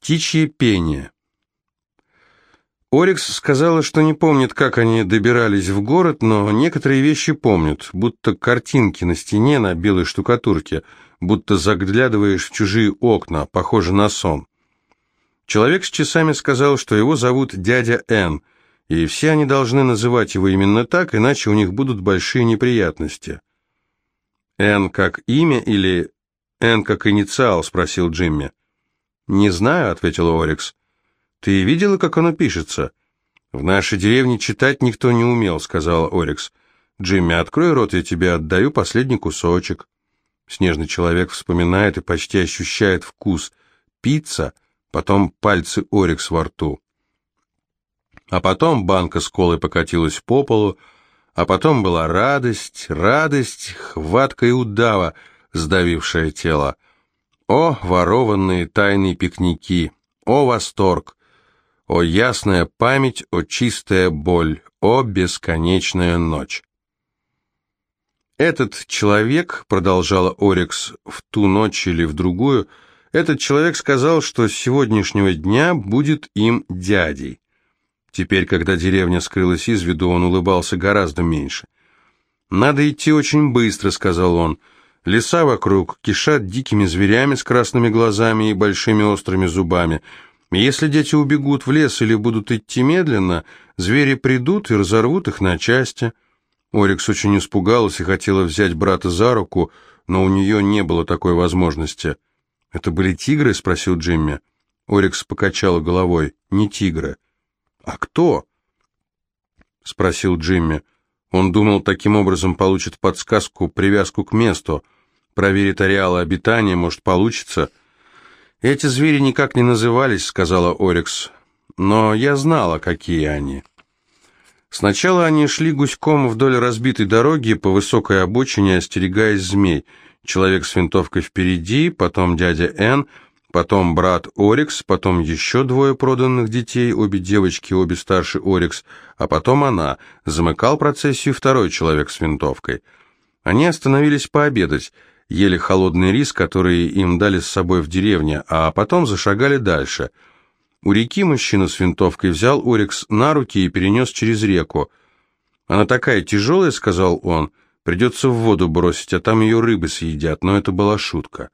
Птичье пение. Орикс сказала, что не помнит, как они добирались в город, но некоторые вещи помнят, будто картинки на стене на белой штукатурке, будто заглядываешь в чужие окна, похоже на сон. Человек с часами сказал, что его зовут дядя Н, и все они должны называть его именно так, иначе у них будут большие неприятности. «Н как имя или Н как инициал?» – спросил Джимми. «Не знаю», — ответил Орикс. «Ты видела, как оно пишется?» «В нашей деревне читать никто не умел», — сказал Орикс. «Джимми, открой рот, я тебе отдаю последний кусочек». Снежный человек вспоминает и почти ощущает вкус. Пицца, потом пальцы Орикс во рту. А потом банка с колой покатилась по полу, а потом была радость, радость, хватка и удава, сдавившая тело. О, ворованные тайные пикники! О, восторг! О, ясная память, о, чистая боль, о, бесконечная ночь! Этот человек, продолжала Орикс в ту ночь или в другую, этот человек сказал, что с сегодняшнего дня будет им дядей. Теперь, когда деревня скрылась из виду, он улыбался гораздо меньше. «Надо идти очень быстро», — сказал он, — Леса вокруг кишат дикими зверями с красными глазами и большими острыми зубами. Если дети убегут в лес или будут идти медленно, звери придут и разорвут их на части. Орикс очень испугалась и хотела взять брата за руку, но у нее не было такой возможности. «Это были тигры?» — спросил Джимми. Орикс покачала головой. «Не тигры». «А кто?» — спросил Джимми. Он думал, таким образом получит подсказку, привязку к месту. Проверит ареалы обитания, может, получится. «Эти звери никак не назывались», — сказала Орикс. «Но я знала, какие они». Сначала они шли гуськом вдоль разбитой дороги по высокой обочине, остерегаясь змей. Человек с винтовкой впереди, потом дядя Н, потом брат Орикс, потом еще двое проданных детей, обе девочки, обе старше Орикс, а потом она. Замыкал процессию второй человек с винтовкой. Они остановились пообедать, ели холодный рис, который им дали с собой в деревне, а потом зашагали дальше. У реки мужчина с винтовкой взял Орикс на руки и перенес через реку. «Она такая тяжелая», — сказал он, — «придется в воду бросить, а там ее рыбы съедят», но это была шутка.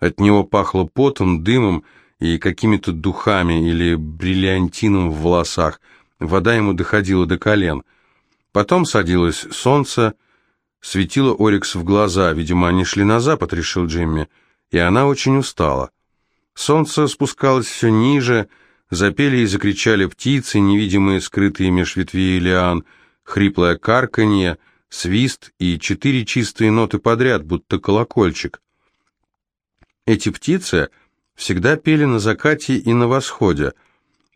От него пахло потом, дымом и какими-то духами или бриллиантином в волосах. Вода ему доходила до колен. Потом садилось солнце, светило Орикс в глаза. Видимо, они шли на запад, решил Джимми, и она очень устала. Солнце спускалось все ниже, запели и закричали птицы, невидимые, скрытые меж ветвей лиан, хриплое карканье, свист и четыре чистые ноты подряд, будто колокольчик. Эти птицы всегда пели на закате и на восходе,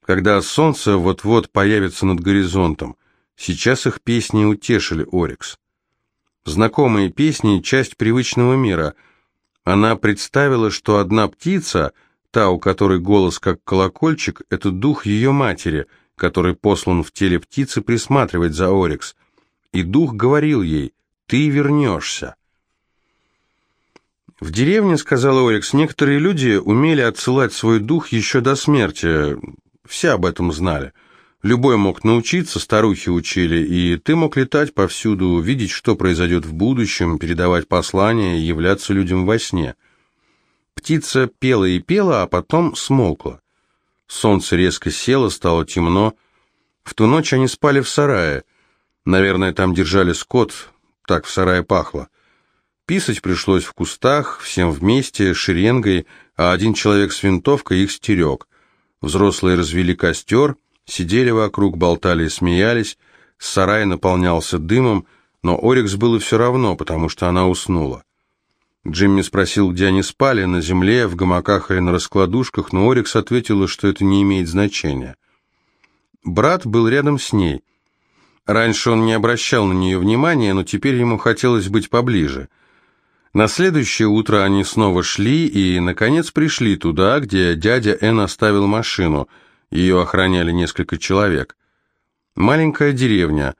когда солнце вот-вот появится над горизонтом. Сейчас их песни утешили Орикс. Знакомые песни – часть привычного мира. Она представила, что одна птица, та, у которой голос как колокольчик, это дух ее матери, который послан в теле птицы присматривать за Орикс. И дух говорил ей «Ты вернешься». В деревне, сказал Орикс, некоторые люди умели отсылать свой дух еще до смерти. Все об этом знали. Любой мог научиться, старухи учили, и ты мог летать повсюду, видеть, что произойдет в будущем, передавать послания, являться людям во сне. Птица пела и пела, а потом смолкла. Солнце резко село, стало темно. В ту ночь они спали в сарае. Наверное, там держали скот, так в сарае пахло. Писать пришлось в кустах, всем вместе, шеренгой, а один человек с винтовкой их стерег. Взрослые развели костер, сидели вокруг, болтали и смеялись, сарай наполнялся дымом, но Орикс было все равно, потому что она уснула. Джимми спросил, где они спали, на земле, в гамаках или на раскладушках, но Орикс ответила, что это не имеет значения. Брат был рядом с ней. Раньше он не обращал на нее внимания, но теперь ему хотелось быть поближе – на следующее утро они снова шли и, наконец, пришли туда, где дядя Эн оставил машину. Ее охраняли несколько человек. Маленькая деревня,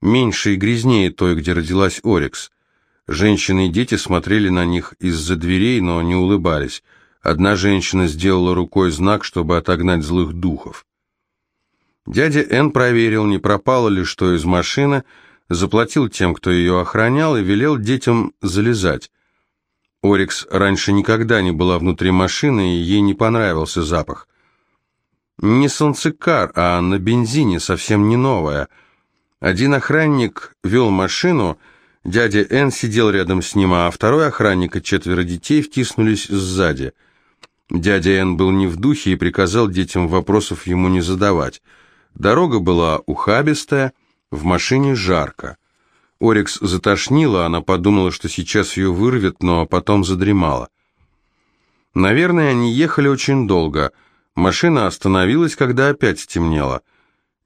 меньше и грязнее той, где родилась Орикс. Женщины и дети смотрели на них из-за дверей, но не улыбались. Одна женщина сделала рукой знак, чтобы отогнать злых духов. Дядя Н проверил, не пропало ли что из машины, заплатил тем, кто ее охранял, и велел детям залезать. Орикс раньше никогда не была внутри машины, и ей не понравился запах. Не солнцекар, а на бензине, совсем не новая. Один охранник вел машину, дядя Н сидел рядом с ним, а второй охранник и четверо детей втиснулись сзади. Дядя Н был не в духе и приказал детям вопросов ему не задавать. Дорога была ухабистая, в машине жарко. Орикс затошнила, она подумала, что сейчас ее вырвет, но потом задремала. Наверное, они ехали очень долго. Машина остановилась, когда опять стемнело.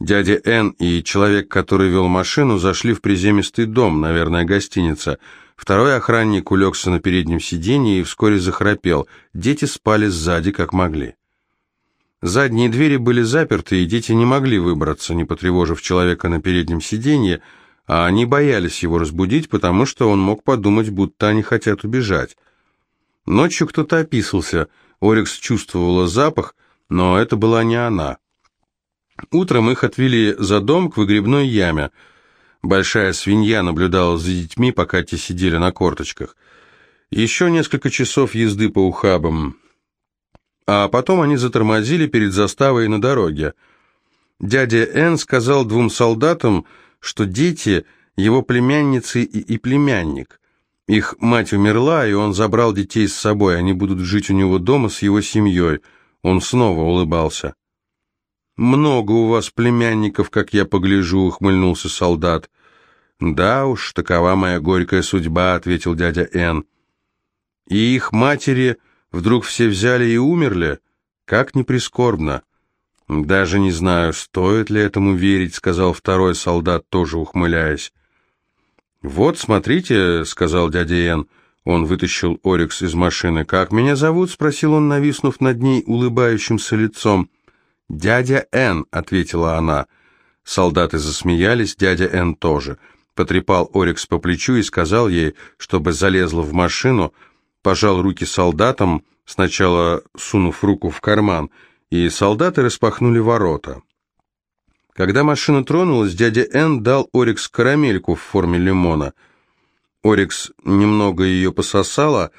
Дядя Н и человек, который вел машину, зашли в приземистый дом, наверное, гостиница. Второй охранник улегся на переднем сиденье и вскоре захрапел. Дети спали сзади, как могли. Задние двери были заперты, и дети не могли выбраться, не потревожив человека на переднем сиденье, а они боялись его разбудить, потому что он мог подумать, будто они хотят убежать. Ночью кто-то описался, Орикс чувствовала запах, но это была не она. Утром их отвели за дом к выгребной яме. Большая свинья наблюдала за детьми, пока те сидели на корточках. Еще несколько часов езды по ухабам. А потом они затормозили перед заставой на дороге. Дядя Эн сказал двум солдатам, что дети – его племянницы и, и племянник. Их мать умерла, и он забрал детей с собой, они будут жить у него дома с его семьей. Он снова улыбался. «Много у вас племянников, как я погляжу», — ухмыльнулся солдат. «Да уж, такова моя горькая судьба», — ответил дядя Н. «И их матери вдруг все взяли и умерли? Как не прискорбно!» «Даже не знаю, стоит ли этому верить», — сказал второй солдат, тоже ухмыляясь. «Вот, смотрите», — сказал дядя Эн. Он вытащил Орикс из машины. «Как меня зовут?» — спросил он, нависнув над ней улыбающимся лицом. «Дядя Эн», — ответила она. Солдаты засмеялись, дядя Эн тоже. Потрепал Орикс по плечу и сказал ей, чтобы залезла в машину, пожал руки солдатам, сначала сунув руку в карман — и солдаты распахнули ворота. Когда машина тронулась, дядя Н дал Орикс карамельку в форме лимона. Орикс немного ее пососала,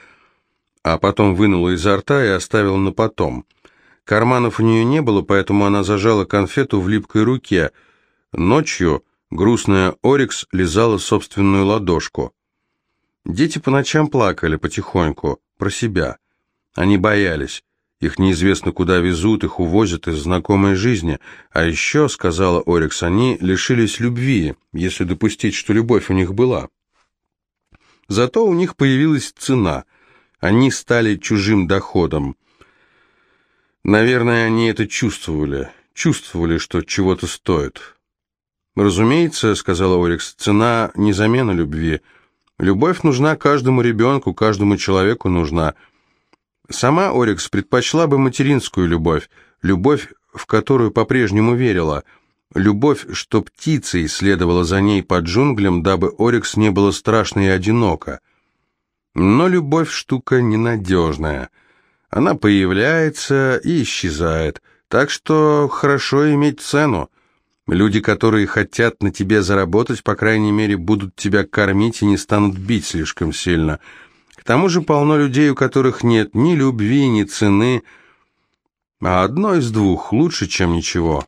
а потом вынула изо рта и оставила на потом. Карманов у нее не было, поэтому она зажала конфету в липкой руке. Ночью грустная Орикс лизала собственную ладошку. Дети по ночам плакали потихоньку, про себя. Они боялись. Их неизвестно куда везут, их увозят из знакомой жизни. А еще, сказала Орикс, они лишились любви, если допустить, что любовь у них была. Зато у них появилась цена. Они стали чужим доходом. Наверное, они это чувствовали. Чувствовали, что чего-то стоит. «Разумеется», — сказала Орикс, — «цена не замена любви. Любовь нужна каждому ребенку, каждому человеку нужна». Сама Орикс предпочла бы материнскую любовь, любовь, в которую по-прежнему верила, любовь, что птицей следовала за ней по джунглям, дабы Орикс не было страшно и одиноко. Но любовь штука ненадежная. Она появляется и исчезает, так что хорошо иметь цену. Люди, которые хотят на тебе заработать, по крайней мере, будут тебя кормить и не станут бить слишком сильно – к тому же полно людей, у которых нет ни любви, ни цены, а одно из двух лучше, чем ничего.